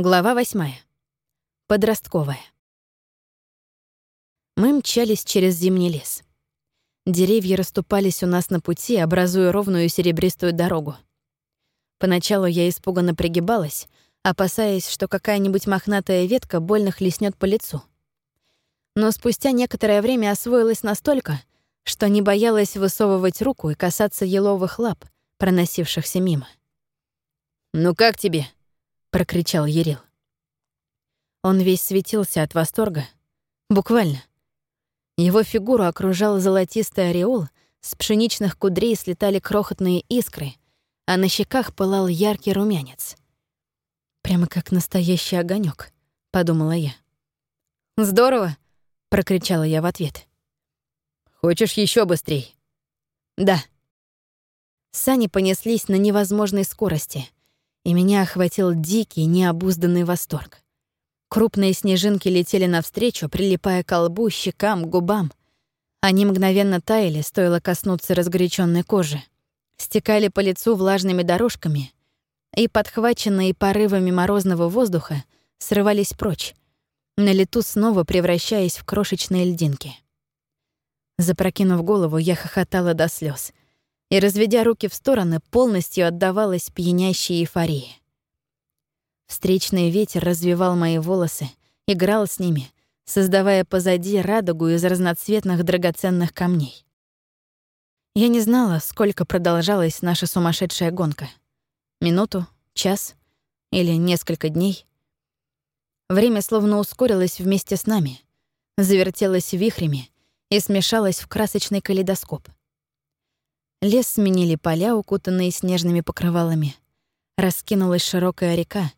Глава восьмая. Подростковая. Мы мчались через зимний лес. Деревья расступались у нас на пути, образуя ровную серебристую дорогу. Поначалу я испуганно пригибалась, опасаясь, что какая-нибудь мохнатая ветка больно хлестнет по лицу. Но спустя некоторое время освоилась настолько, что не боялась высовывать руку и касаться еловых лап, проносившихся мимо. «Ну как тебе?» — прокричал Ерил. Он весь светился от восторга. Буквально. Его фигуру окружал золотистый ореол, с пшеничных кудрей слетали крохотные искры, а на щеках пылал яркий румянец. «Прямо как настоящий огонек, подумала я. «Здорово!» — прокричала я в ответ. «Хочешь еще быстрей?» «Да». Сани понеслись на невозможной скорости — и меня охватил дикий, необузданный восторг. Крупные снежинки летели навстречу, прилипая к лбу, щекам, губам. Они мгновенно таяли, стоило коснуться разгоряченной кожи. Стекали по лицу влажными дорожками и, подхваченные порывами морозного воздуха, срывались прочь, на лету снова превращаясь в крошечные льдинки. Запрокинув голову, я хохотала до слез — и, разведя руки в стороны, полностью отдавалась пьянящей эйфории. Встречный ветер развивал мои волосы, играл с ними, создавая позади радугу из разноцветных драгоценных камней. Я не знала, сколько продолжалась наша сумасшедшая гонка. Минуту, час или несколько дней. Время словно ускорилось вместе с нами, завертелось вихрями и смешалось в красочный калейдоскоп. Лес сменили поля, укутанные снежными покрывалами. Раскинулась широкая река,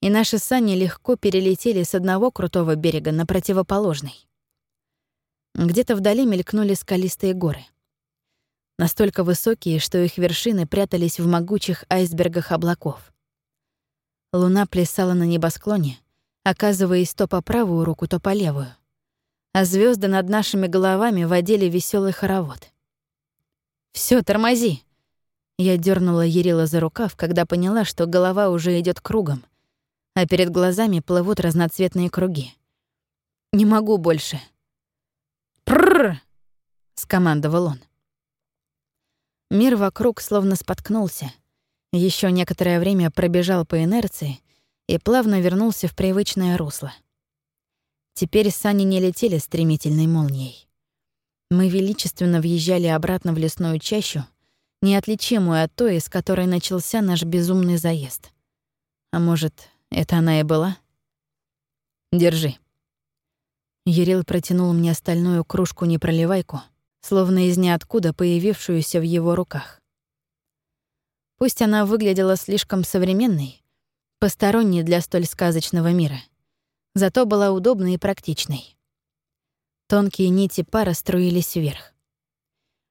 и наши сани легко перелетели с одного крутого берега на противоположный. Где-то вдали мелькнули скалистые горы. Настолько высокие, что их вершины прятались в могучих айсбергах облаков. Луна плясала на небосклоне, оказываясь то по правую руку, то по левую. А звезды над нашими головами водили веселый хоровод — все, тормози!» Я дернула Ерила за рукав, когда поняла, что голова уже идет кругом, а перед глазами плывут разноцветные круги. «Не могу больше!» «Прррр!» — скомандовал он. Мир вокруг словно споткнулся. Еще некоторое время пробежал по инерции и плавно вернулся в привычное русло. Теперь сани не летели стремительной молнией. Мы величественно въезжали обратно в лесную чащу, неотличимую от той, из которой начался наш безумный заезд. А может, это она и была? Держи. Ерил протянул мне стальную кружку-непроливайку, словно из ниоткуда появившуюся в его руках. Пусть она выглядела слишком современной, посторонней для столь сказочного мира, зато была удобной и практичной. Тонкие нити пара струились вверх.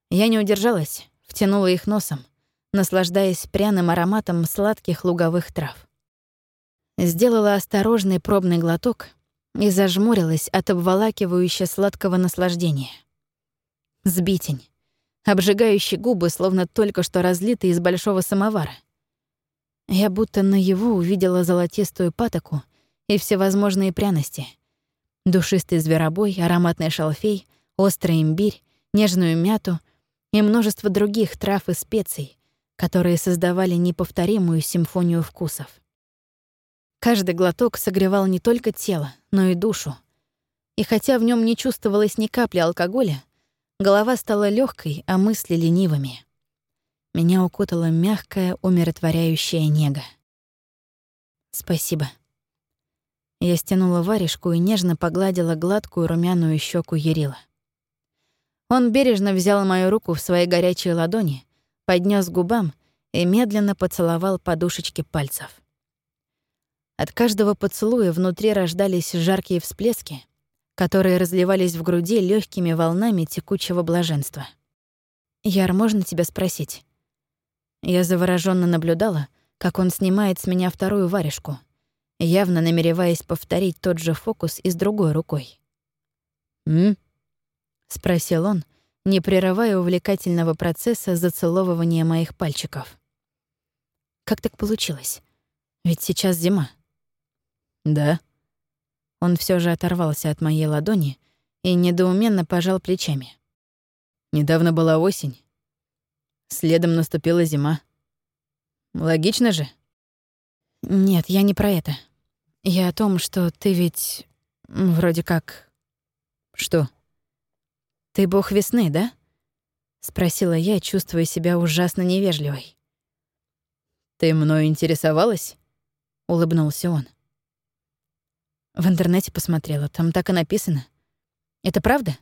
Я не удержалась, втянула их носом, наслаждаясь пряным ароматом сладких луговых трав. Сделала осторожный пробный глоток и зажмурилась от обволакивающего сладкого наслаждения. Сбитень. Обжигающие губы, словно только что разлитые из большого самовара. Я будто наяву увидела золотистую патоку и всевозможные пряности — Душистый зверобой, ароматный шалфей, острый имбирь, нежную мяту и множество других трав и специй, которые создавали неповторимую симфонию вкусов. Каждый глоток согревал не только тело, но и душу. И хотя в нем не чувствовалось ни капли алкоголя, голова стала легкой, а мысли ленивыми. Меня укутала мягкая, умиротворяющая нега. Спасибо. Я стянула варежку и нежно погладила гладкую румяную щеку Ерила. Он бережно взял мою руку в свои горячие ладони, поднес губам и медленно поцеловал подушечки пальцев. От каждого поцелуя внутри рождались жаркие всплески, которые разливались в груди легкими волнами текучего блаженства. «Яр, можно тебя спросить?» Я завороженно наблюдала, как он снимает с меня вторую варежку — явно намереваясь повторить тот же фокус и с другой рукой. «М?» — спросил он, не прерывая увлекательного процесса зацеловывания моих пальчиков. «Как так получилось? Ведь сейчас зима». «Да». Он все же оторвался от моей ладони и недоуменно пожал плечами. «Недавно была осень. Следом наступила зима. Логично же?» «Нет, я не про это. Я о том, что ты ведь... вроде как...» «Что?» «Ты бог весны, да?» — спросила я, чувствуя себя ужасно невежливой. «Ты мною интересовалась?» — улыбнулся он. В интернете посмотрела, там так и написано. Это правда?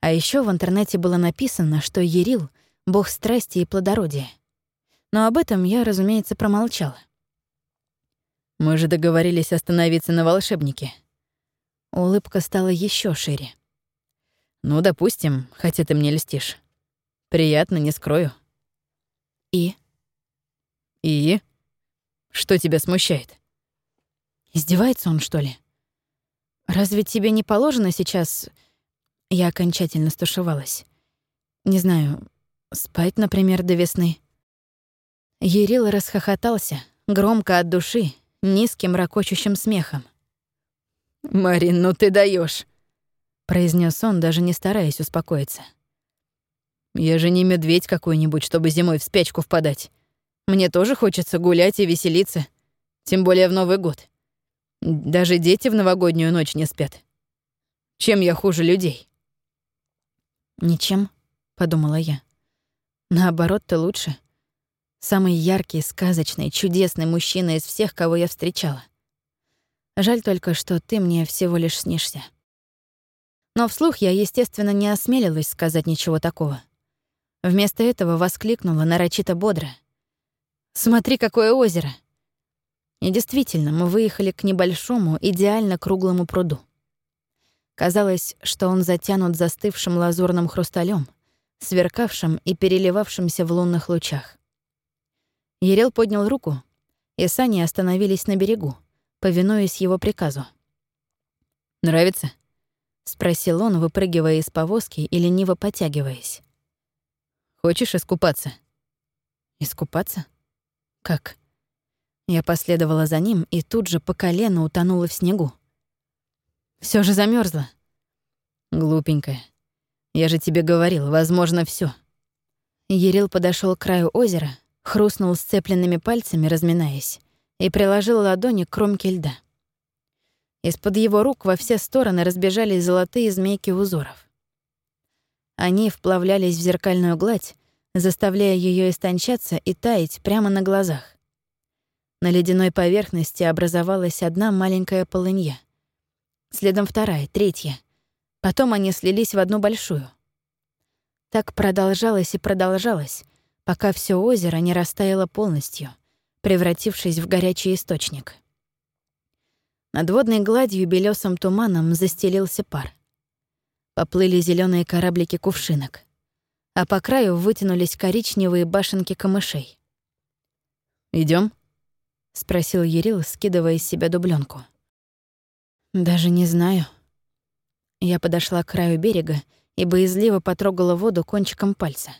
А еще в интернете было написано, что Ерил — бог страсти и плодородия. Но об этом я, разумеется, промолчала. Мы же договорились остановиться на волшебнике. Улыбка стала еще шире. Ну, допустим, хотя ты мне льстишь. Приятно, не скрою. И? И? Что тебя смущает? Издевается он, что ли? Разве тебе не положено сейчас... Я окончательно стушевалась. Не знаю, спать, например, до весны. Ерил расхохотался, громко от души, низким ракочущим смехом. «Марин, ну ты даешь, произнес он, даже не стараясь успокоиться. «Я же не медведь какой-нибудь, чтобы зимой в спячку впадать. Мне тоже хочется гулять и веселиться, тем более в Новый год. Даже дети в новогоднюю ночь не спят. Чем я хуже людей? Ничем, подумала я. Наоборот, ты лучше. Самый яркий, сказочный, чудесный мужчина из всех, кого я встречала. Жаль только, что ты мне всего лишь снишься. Но вслух я, естественно, не осмелилась сказать ничего такого. Вместо этого воскликнула нарочито бодро. «Смотри, какое озеро! И действительно, мы выехали к небольшому, идеально круглому пруду. Казалось, что он затянут застывшим лазурным хрусталем, сверкавшим и переливавшимся в лунных лучах. Ерел поднял руку, и сани остановились на берегу, повинуясь его приказу. «Нравится?» — спросил он, выпрыгивая из повозки и лениво потягиваясь. «Хочешь искупаться?» «Искупаться? Как?» Я последовала за ним и тут же по колено утонула в снегу. Все же замерзла. Глупенькая. Я же тебе говорил, возможно, все. Ерил подошел к краю озера, хрустнул сцепленными пальцами, разминаясь, и приложил ладони к кромке льда. Из-под его рук во все стороны разбежались золотые змейки узоров. Они вплавлялись в зеркальную гладь, заставляя ее истончаться и таять прямо на глазах. На ледяной поверхности образовалась одна маленькая полынья. Следом вторая, третья. Потом они слились в одну большую. Так продолжалось и продолжалось, пока все озеро не растаяло полностью, превратившись в горячий источник. Над водной гладью белесым туманом застелился пар. Поплыли зеленые кораблики кувшинок, а по краю вытянулись коричневые башенки камышей. Идем? — спросил Ерил, скидывая из себя дубленку. «Даже не знаю». Я подошла к краю берега и боязливо потрогала воду кончиком пальца.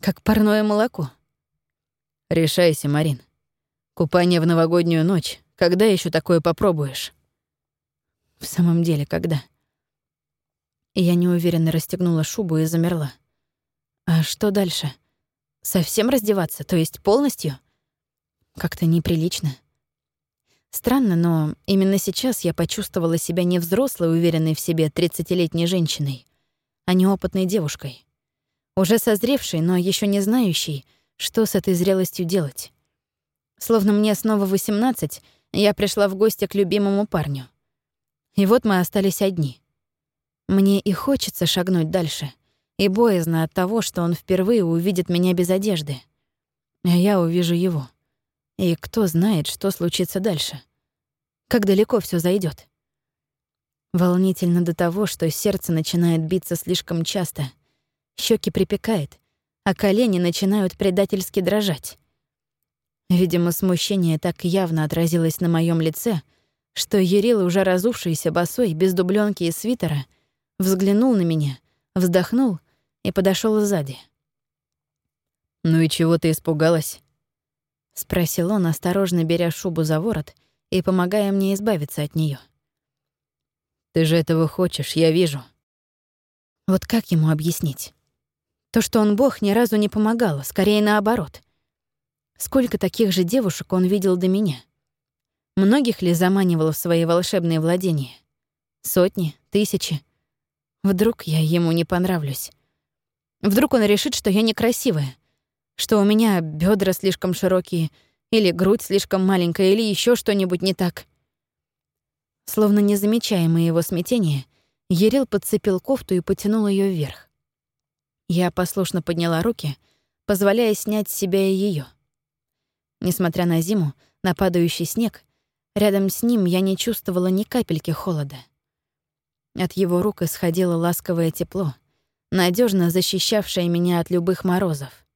Как парное молоко. «Решайся, Марин. Купание в новогоднюю ночь. Когда еще такое попробуешь?» «В самом деле, когда?» Я неуверенно расстегнула шубу и замерла. «А что дальше? Совсем раздеваться, то есть полностью?» Как-то неприлично. Странно, но именно сейчас я почувствовала себя не взрослой, уверенной в себе 30-летней женщиной, а неопытной девушкой. Уже созревшей, но еще не знающей, что с этой зрелостью делать. Словно мне снова 18, я пришла в гости к любимому парню. И вот мы остались одни. Мне и хочется шагнуть дальше, и боязно от того, что он впервые увидит меня без одежды. А я увижу его. И кто знает, что случится дальше. Как далеко все зайдет. Волнительно до того, что сердце начинает биться слишком часто, щеки припекает, а колени начинают предательски дрожать. Видимо, смущение так явно отразилось на моем лице, что Ерил, уже разувшийся босой, без дубленки и свитера, взглянул на меня, вздохнул и подошел сзади. «Ну и чего ты испугалась?» — спросил он, осторожно беря шубу за ворот и помогая мне избавиться от нее. «Ты же этого хочешь, я вижу». Вот как ему объяснить? То, что он бог, ни разу не помогало, скорее наоборот. Сколько таких же девушек он видел до меня? Многих ли заманивал в свои волшебные владения? Сотни, тысячи. Вдруг я ему не понравлюсь. Вдруг он решит, что я некрасивая, что у меня бедра слишком широкие, или грудь слишком маленькая, или еще что-нибудь не так. Словно не замечая моего смятения, Ерил подцепил кофту и потянул ее вверх. Я послушно подняла руки, позволяя снять с себя и ее. Несмотря на зиму, на падающий снег, рядом с ним я не чувствовала ни капельки холода. От его рук исходило ласковое тепло, надежно защищавшее меня от любых морозов.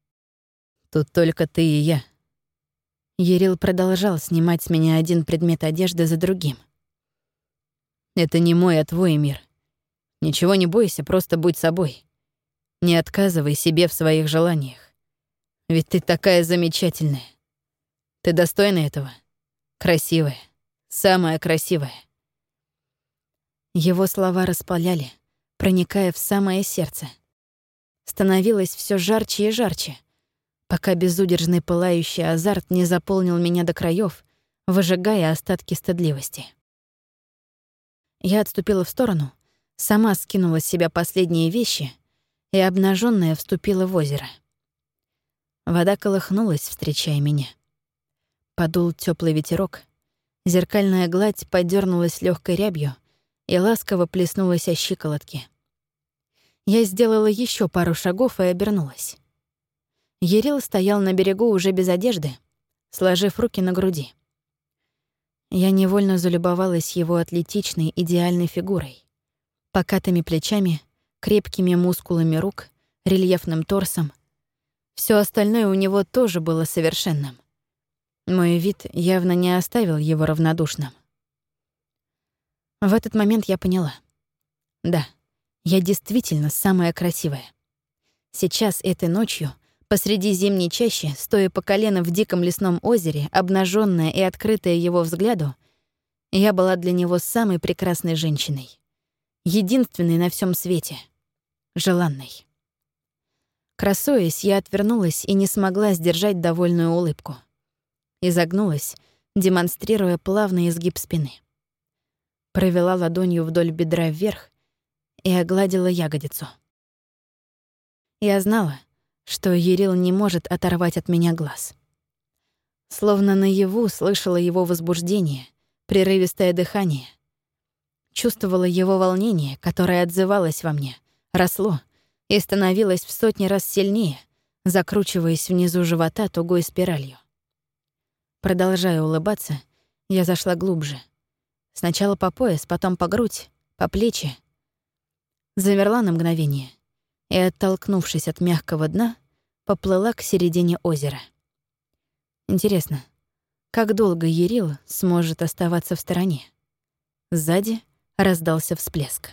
«Тут только ты и я». Ерил продолжал снимать с меня один предмет одежды за другим. «Это не мой, а твой мир. Ничего не бойся, просто будь собой. Не отказывай себе в своих желаниях. Ведь ты такая замечательная. Ты достойна этого. Красивая. Самая красивая. Его слова распаляли, проникая в самое сердце. Становилось все жарче и жарче, пока безудержный пылающий азарт не заполнил меня до краев, выжигая остатки стыдливости. Я отступила в сторону, сама скинула с себя последние вещи и, обнаженная, вступила в озеро. Вода колыхнулась, встречая меня. Подул теплый ветерок, зеркальная гладь подернулась легкой рябью и ласково плеснулась о щиколотки. Я сделала еще пару шагов и обернулась. Ерил стоял на берегу уже без одежды, сложив руки на груди. Я невольно залюбовалась его атлетичной, идеальной фигурой покатыми плечами, крепкими мускулами рук, рельефным торсом. Все остальное у него тоже было совершенным. Мой вид явно не оставил его равнодушным. В этот момент я поняла. Да, я действительно самая красивая. Сейчас, этой ночью, посреди зимней чащи, стоя по колено в диком лесном озере, обнаженная и открытая его взгляду, я была для него самой прекрасной женщиной единственный на всем свете, желанный. Красуясь, я отвернулась и не смогла сдержать довольную улыбку. Изогнулась, демонстрируя плавный изгиб спины. Провела ладонью вдоль бедра вверх и огладила ягодицу. Я знала, что Ерил не может оторвать от меня глаз. Словно наяву слышала его возбуждение, прерывистое дыхание — Чувствовала его волнение, которое отзывалось во мне, росло и становилось в сотни раз сильнее, закручиваясь внизу живота тугой спиралью. Продолжая улыбаться, я зашла глубже. Сначала по пояс, потом по грудь, по плечи. Замерла на мгновение и, оттолкнувшись от мягкого дна, поплыла к середине озера. Интересно, как долго Ерил сможет оставаться в стороне? Сзади раздался всплеск.